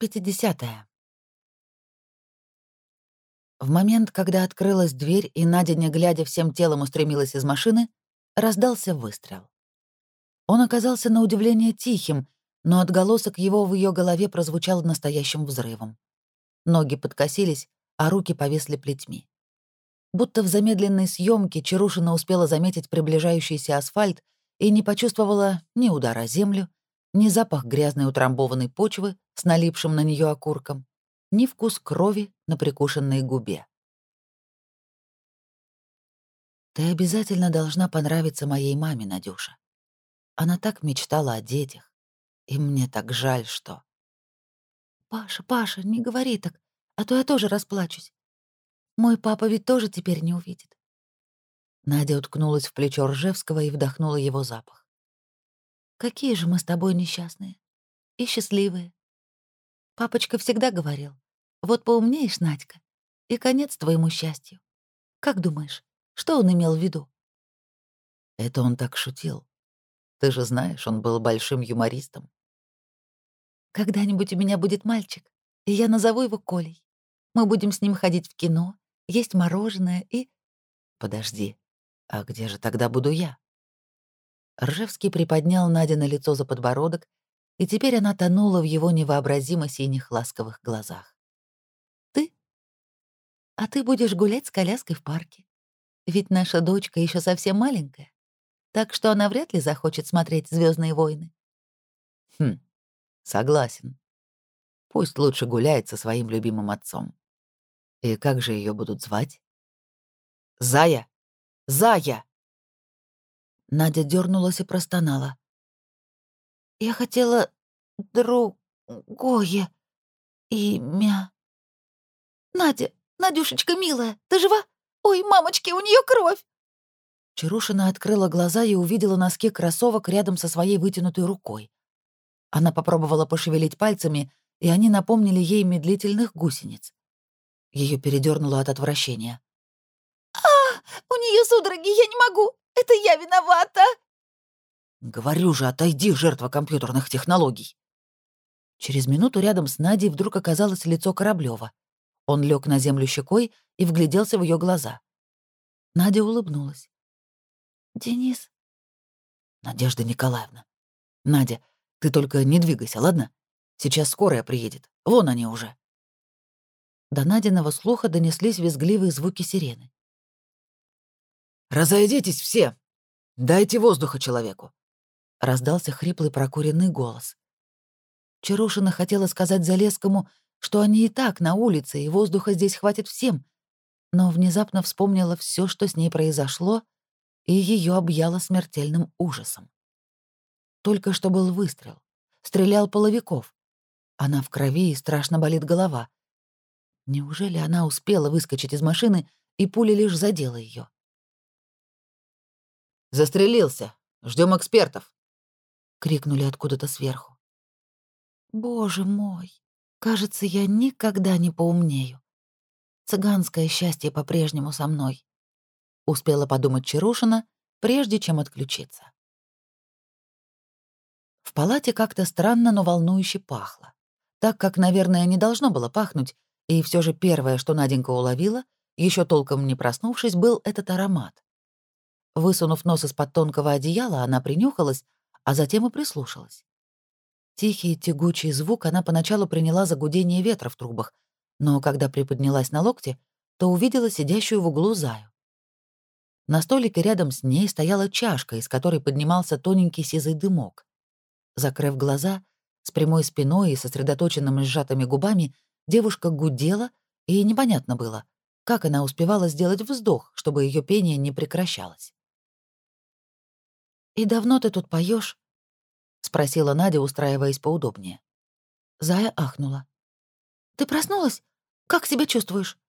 Пятидесятая. В момент, когда открылась дверь, и Надя, не глядя всем телом, устремилась из машины, раздался выстрел. Он оказался на удивление тихим, но отголосок его в ее голове прозвучал настоящим взрывом. Ноги подкосились, а руки повесли плетьми. Будто в замедленной съемке Чарушина успела заметить приближающийся асфальт и не почувствовала ни удара о землю, ни запах грязной утрамбованной почвы с налипшим на нее окурком, ни вкус крови на прикушенной губе. «Ты обязательно должна понравиться моей маме, Надюша. Она так мечтала о детях, и мне так жаль, что...» «Паша, Паша, не говори так, а то я тоже расплачусь. Мой папа ведь тоже теперь не увидит». Надя уткнулась в плечо Ржевского и вдохнула его запах. Какие же мы с тобой несчастные. И счастливые. Папочка всегда говорил, вот поумнеешь, Надька, и конец твоему счастью. Как думаешь, что он имел в виду? Это он так шутил. Ты же знаешь, он был большим юмористом. Когда-нибудь у меня будет мальчик, и я назову его Колей. Мы будем с ним ходить в кино, есть мороженое и... Подожди, а где же тогда буду я? Ржевский приподнял Надя на лицо за подбородок, и теперь она тонула в его невообразимо синих ласковых глазах. «Ты? А ты будешь гулять с коляской в парке. Ведь наша дочка еще совсем маленькая, так что она вряд ли захочет смотреть Звездные войны». «Хм, согласен. Пусть лучше гуляет со своим любимым отцом. И как же ее будут звать?» «Зая! Зая!» Надя дернулась и простонала. «Я хотела другое имя. Надя, Надюшечка милая, ты жива? Ой, мамочки, у нее кровь!» Чарушина открыла глаза и увидела носки кроссовок рядом со своей вытянутой рукой. Она попробовала пошевелить пальцами, и они напомнили ей медлительных гусениц. Ее передернуло от отвращения. «А, у нее судороги, я не могу! Это я виновата!» «Говорю же, отойди, жертва компьютерных технологий!» Через минуту рядом с Надей вдруг оказалось лицо Кораблёва. Он лег на землю щекой и вгляделся в ее глаза. Надя улыбнулась. «Денис?» «Надежда Николаевна. Надя, ты только не двигайся, ладно? Сейчас скорая приедет. Вон они уже». До Надиного слуха донеслись визгливые звуки сирены. «Разойдитесь все! Дайте воздуха человеку!» — раздался хриплый прокуренный голос. Чарушина хотела сказать Залескому, что они и так на улице, и воздуха здесь хватит всем, но внезапно вспомнила все, что с ней произошло, и ее объяло смертельным ужасом. Только что был выстрел. Стрелял половиков. Она в крови и страшно болит голова. Неужели она успела выскочить из машины, и пуля лишь задела ее? Застрелился. Ждем экспертов!» — крикнули откуда-то сверху. «Боже мой! Кажется, я никогда не поумнею. Цыганское счастье по-прежнему со мной», — успела подумать Чарушина, прежде чем отключиться. В палате как-то странно, но волнующе пахло. Так как, наверное, не должно было пахнуть, и все же первое, что Наденька уловила, еще толком не проснувшись, был этот аромат. Высунув нос из-под тонкого одеяла, она принюхалась, а затем и прислушалась. Тихий тягучий звук она поначалу приняла за гудение ветра в трубах, но когда приподнялась на локте, то увидела сидящую в углу заю. На столике рядом с ней стояла чашка, из которой поднимался тоненький сизый дымок. Закрыв глаза, с прямой спиной и сосредоточенными сжатыми губами, девушка гудела, и непонятно было, как она успевала сделать вздох, чтобы ее пение не прекращалось. «И давно ты тут поешь? спросила Надя, устраиваясь поудобнее. Зая ахнула. «Ты проснулась? Как себя чувствуешь?»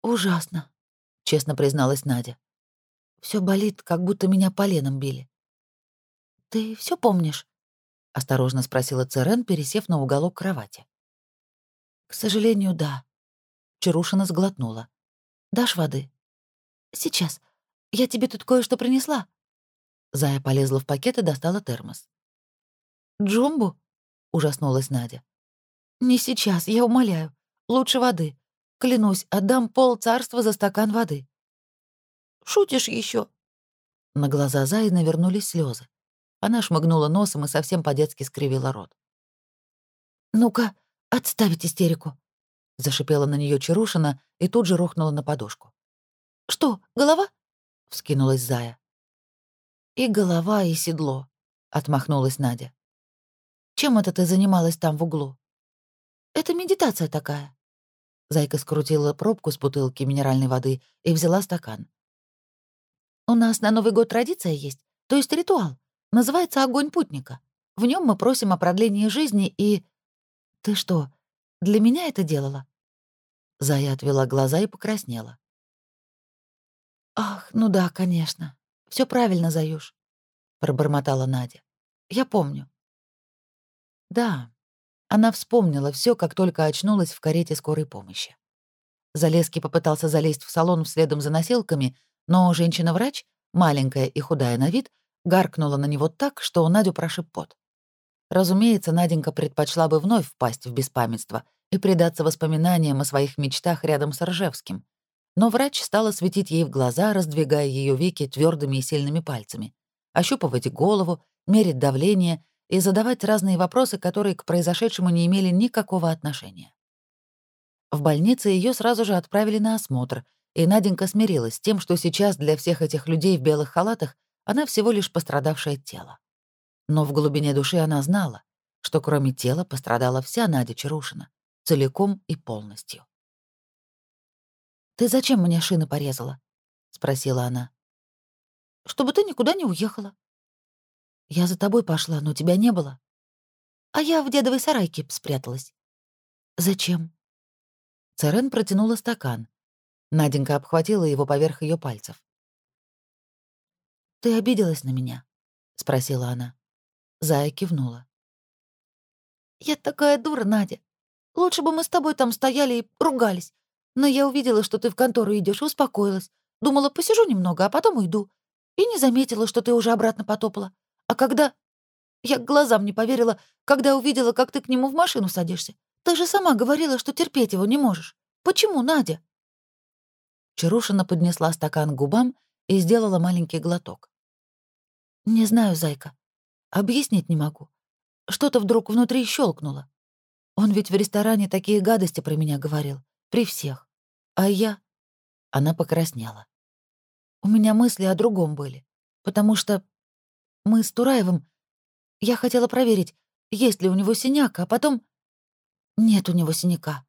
«Ужасно», — честно призналась Надя. Все болит, как будто меня поленом били». «Ты все помнишь?» — осторожно спросила Церен, пересев на уголок кровати. «К сожалению, да». Чарушина сглотнула. «Дашь воды?» «Сейчас. Я тебе тут кое-что принесла». Зая полезла в пакет и достала термос. «Джумбу?» — ужаснулась Надя. «Не сейчас, я умоляю. Лучше воды. Клянусь, отдам пол царства за стакан воды». «Шутишь еще? На глаза Заи навернулись слезы. Она шмыгнула носом и совсем по-детски скривила рот. «Ну-ка, отставить истерику!» — зашипела на нее Чарушина и тут же рухнула на подушку. «Что, голова?» — вскинулась Зая. «И голова, и седло», — отмахнулась Надя. «Чем это ты занималась там в углу?» «Это медитация такая». Зайка скрутила пробку с бутылки минеральной воды и взяла стакан. «У нас на Новый год традиция есть, то есть ритуал. Называется «Огонь путника». В нем мы просим о продлении жизни и... Ты что, для меня это делала?» Зая отвела глаза и покраснела. «Ах, ну да, конечно. Все правильно, Заюш», — пробормотала Надя. «Я помню». Да, она вспомнила все, как только очнулась в карете скорой помощи. Залезки попытался залезть в салон следом за носилками, но женщина-врач, маленькая и худая на вид, гаркнула на него так, что у Надю прошиб пот. Разумеется, Наденька предпочла бы вновь впасть в беспамятство и предаться воспоминаниям о своих мечтах рядом с Ржевским. Но врач стала светить ей в глаза, раздвигая ее веки твердыми и сильными пальцами, ощупывать голову, мерить давление и задавать разные вопросы, которые к произошедшему не имели никакого отношения. В больнице ее сразу же отправили на осмотр, и Наденька смирилась с тем, что сейчас для всех этих людей в белых халатах она всего лишь пострадавшее тело. Но в глубине души она знала, что кроме тела пострадала вся Надя Чарушина, целиком и полностью. «Ты зачем мне шины порезала?» — спросила она. «Чтобы ты никуда не уехала». «Я за тобой пошла, но тебя не было». «А я в дедовой сарайке спряталась». «Зачем?» Царен протянула стакан. Наденька обхватила его поверх ее пальцев. «Ты обиделась на меня?» — спросила она. Зая кивнула. «Я такая дура, Надя. Лучше бы мы с тобой там стояли и ругались. Но я увидела, что ты в контору идешь, и успокоилась. Думала, посижу немного, а потом уйду. И не заметила, что ты уже обратно потопала. А когда... Я глазам не поверила, когда увидела, как ты к нему в машину садишься. Ты же сама говорила, что терпеть его не можешь. Почему, Надя?» Чарушина поднесла стакан к губам и сделала маленький глоток. «Не знаю, зайка. Объяснить не могу. Что-то вдруг внутри щелкнуло. Он ведь в ресторане такие гадости про меня говорил. При всех. А я... Она покраснела. У меня мысли о другом были. Потому что мы с Тураевым... Я хотела проверить, есть ли у него синяк, а потом... Нет у него синяка,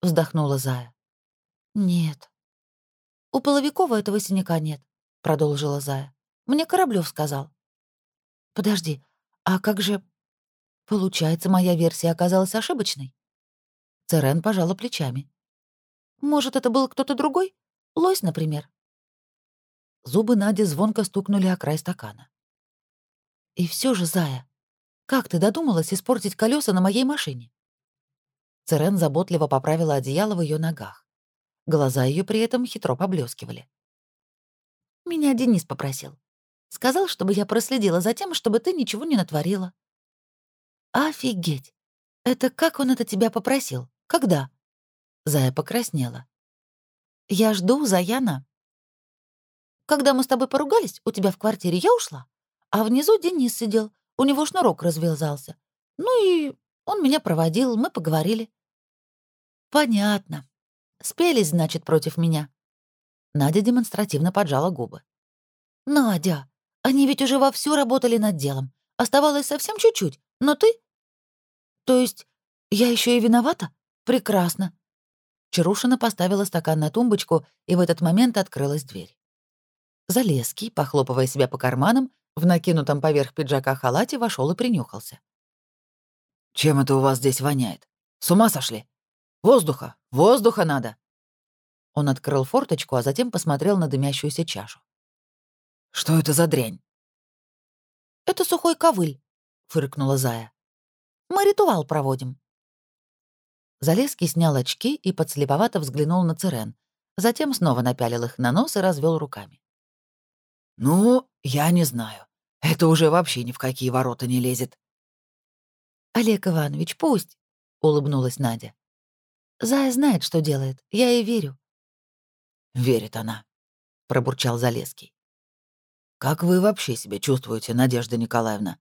вздохнула Зая. Нет. У Половикова этого синяка нет, продолжила Зая. Мне Кораблёв сказал. Подожди, а как же... Получается, моя версия оказалась ошибочной? Церен пожала плечами. Может, это был кто-то другой? Лось, например?» Зубы Нади звонко стукнули о край стакана. «И все же, Зая, как ты додумалась испортить колеса на моей машине?» Церен заботливо поправила одеяло в ее ногах. Глаза ее при этом хитро поблескивали. «Меня Денис попросил. Сказал, чтобы я проследила за тем, чтобы ты ничего не натворила». «Офигеть! Это как он это тебя попросил? Когда?» Зая покраснела. «Я жду, Заяна». «Когда мы с тобой поругались, у тебя в квартире я ушла, а внизу Денис сидел, у него шнурок развязался. Ну и он меня проводил, мы поговорили». «Понятно. Спелись, значит, против меня». Надя демонстративно поджала губы. «Надя, они ведь уже вовсю работали над делом. Оставалось совсем чуть-чуть, но ты...» «То есть я еще и виновата? Прекрасно. Чарушина поставила стакан на тумбочку, и в этот момент открылась дверь. Залезкий, похлопывая себя по карманам, в накинутом поверх пиджака халате вошел и принюхался. «Чем это у вас здесь воняет? С ума сошли? Воздуха! Воздуха надо!» Он открыл форточку, а затем посмотрел на дымящуюся чашу. «Что это за дрянь?» «Это сухой ковыль», — фыркнула Зая. «Мы ритуал проводим». Залезский снял очки и подслеповато взглянул на Церен, затем снова напялил их на нос и развел руками. «Ну, я не знаю. Это уже вообще ни в какие ворота не лезет». «Олег Иванович, пусть. — улыбнулась Надя. «Зая знает, что делает. Я ей верю». «Верит она», — пробурчал Залеский. «Как вы вообще себя чувствуете, Надежда Николаевна?»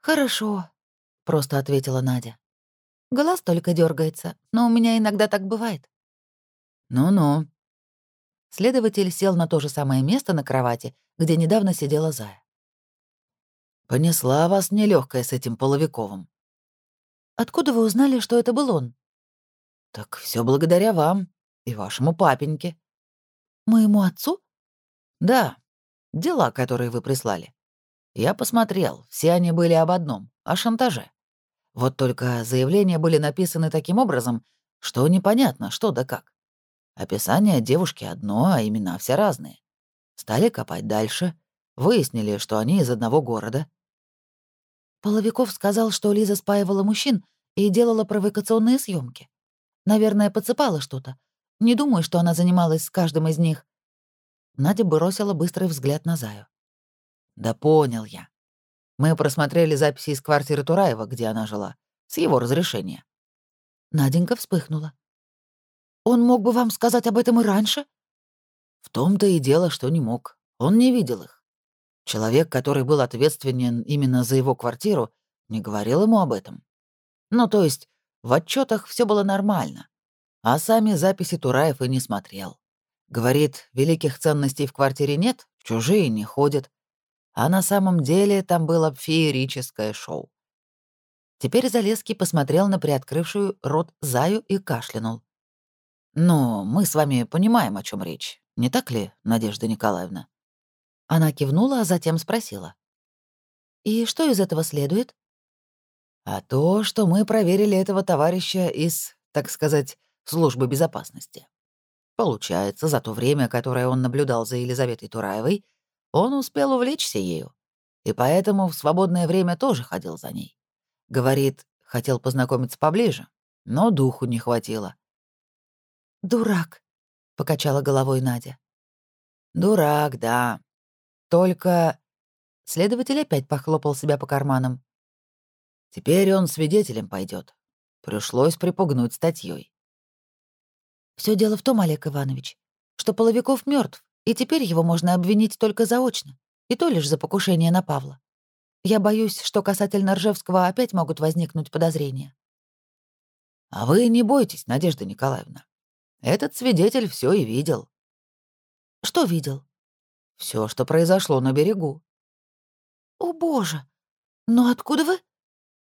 «Хорошо», — просто ответила Надя. «Глаз только дергается, но у меня иногда так бывает». «Ну-ну». Следователь сел на то же самое место на кровати, где недавно сидела Зая. «Понесла вас нелегкая с этим Половиковым». «Откуда вы узнали, что это был он?» «Так все благодаря вам и вашему папеньке». «Моему отцу?» «Да, дела, которые вы прислали. Я посмотрел, все они были об одном — о шантаже. Вот только заявления были написаны таким образом, что непонятно, что да как. Описание девушки одно, а имена все разные. Стали копать дальше, выяснили, что они из одного города. Половиков сказал, что Лиза спаивала мужчин и делала провокационные съемки. Наверное, подсыпала что-то. Не думаю, что она занималась с каждым из них. Надя бросила быстрый взгляд на Заю. «Да понял я. Мы просмотрели записи из квартиры Тураева, где она жила, с его разрешения». Наденька вспыхнула. «Он мог бы вам сказать об этом и раньше?» В том-то и дело, что не мог. Он не видел их. Человек, который был ответственен именно за его квартиру, не говорил ему об этом. Ну, то есть, в отчетах все было нормально. А сами записи Тураев и не смотрел. Говорит, великих ценностей в квартире нет, чужие не ходят. А на самом деле там было феерическое шоу. Теперь Залеский посмотрел на приоткрывшую рот Заю и кашлянул. «Ну, мы с вами понимаем, о чем речь, не так ли, Надежда Николаевна?» Она кивнула, а затем спросила. «И что из этого следует?» «А то, что мы проверили этого товарища из, так сказать, службы безопасности. Получается, за то время, которое он наблюдал за Елизаветой Тураевой, он успел увлечься ею, и поэтому в свободное время тоже ходил за ней. Говорит, хотел познакомиться поближе, но духу не хватило. «Дурак», — покачала головой Надя. «Дурак, да. Только...» Следователь опять похлопал себя по карманам. «Теперь он свидетелем пойдет. Пришлось припугнуть статьей. Все дело в том, Олег Иванович, что Половиков мертв, и теперь его можно обвинить только заочно, и то лишь за покушение на Павла. Я боюсь, что касательно Ржевского опять могут возникнуть подозрения. А вы не бойтесь, Надежда Николаевна. Этот свидетель все и видел. Что видел? Все, что произошло на берегу. О, боже! Но откуда вы?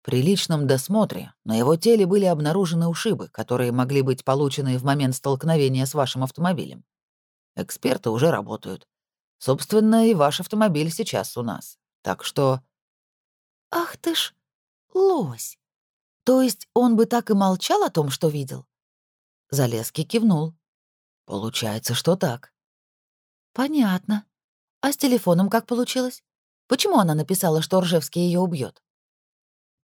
При личном досмотре на его теле были обнаружены ушибы, которые могли быть получены в момент столкновения с вашим автомобилем. Эксперты уже работают. Собственно, и ваш автомобиль сейчас у нас. Так что... Ах ты ж, лось! То есть он бы так и молчал о том, что видел? Залезки кивнул. Получается, что так. Понятно. А с телефоном как получилось? Почему она написала, что Ржевский ее убьет?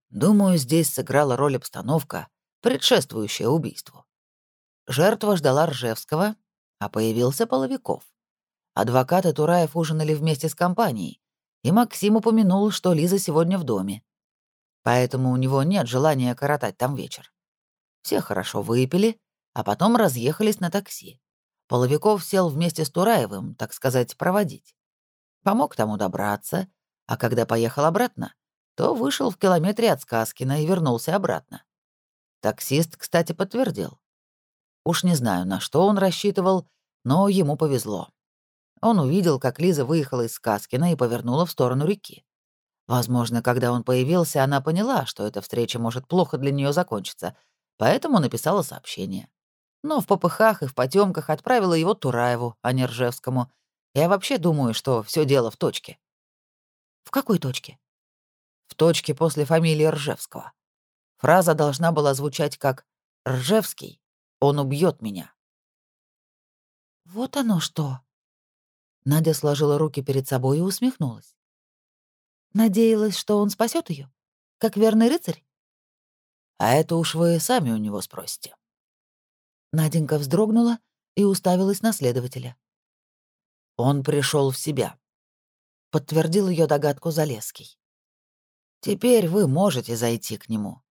Думаю, здесь сыграла роль обстановка, предшествующая убийству. Жертва ждала Ржевского, а появился Половиков. Адвокаты Тураев ужинали вместе с компанией, и Максим упомянул, что Лиза сегодня в доме. Поэтому у него нет желания коротать там вечер. Все хорошо выпили, а потом разъехались на такси. Половиков сел вместе с Тураевым, так сказать, проводить. Помог тому добраться, а когда поехал обратно, то вышел в километре от Сказкина и вернулся обратно. Таксист, кстати, подтвердил. Уж не знаю, на что он рассчитывал, но ему повезло. Он увидел, как Лиза выехала из Сказкина и повернула в сторону реки. Возможно, когда он появился, она поняла, что эта встреча может плохо для нее закончиться, поэтому написала сообщение но в попыхах и в потемках отправила его Тураеву, а не Ржевскому. Я вообще думаю, что все дело в точке. В какой точке? В точке после фамилии Ржевского. Фраза должна была звучать как «Ржевский, он убьет меня». Вот оно что. Надя сложила руки перед собой и усмехнулась. Надеялась, что он спасет ее, как верный рыцарь? А это уж вы сами у него спросите. Наденька вздрогнула и уставилась на следователя. Он пришел в себя. Подтвердил ее догадку Залеский. Теперь вы можете зайти к нему.